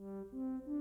Música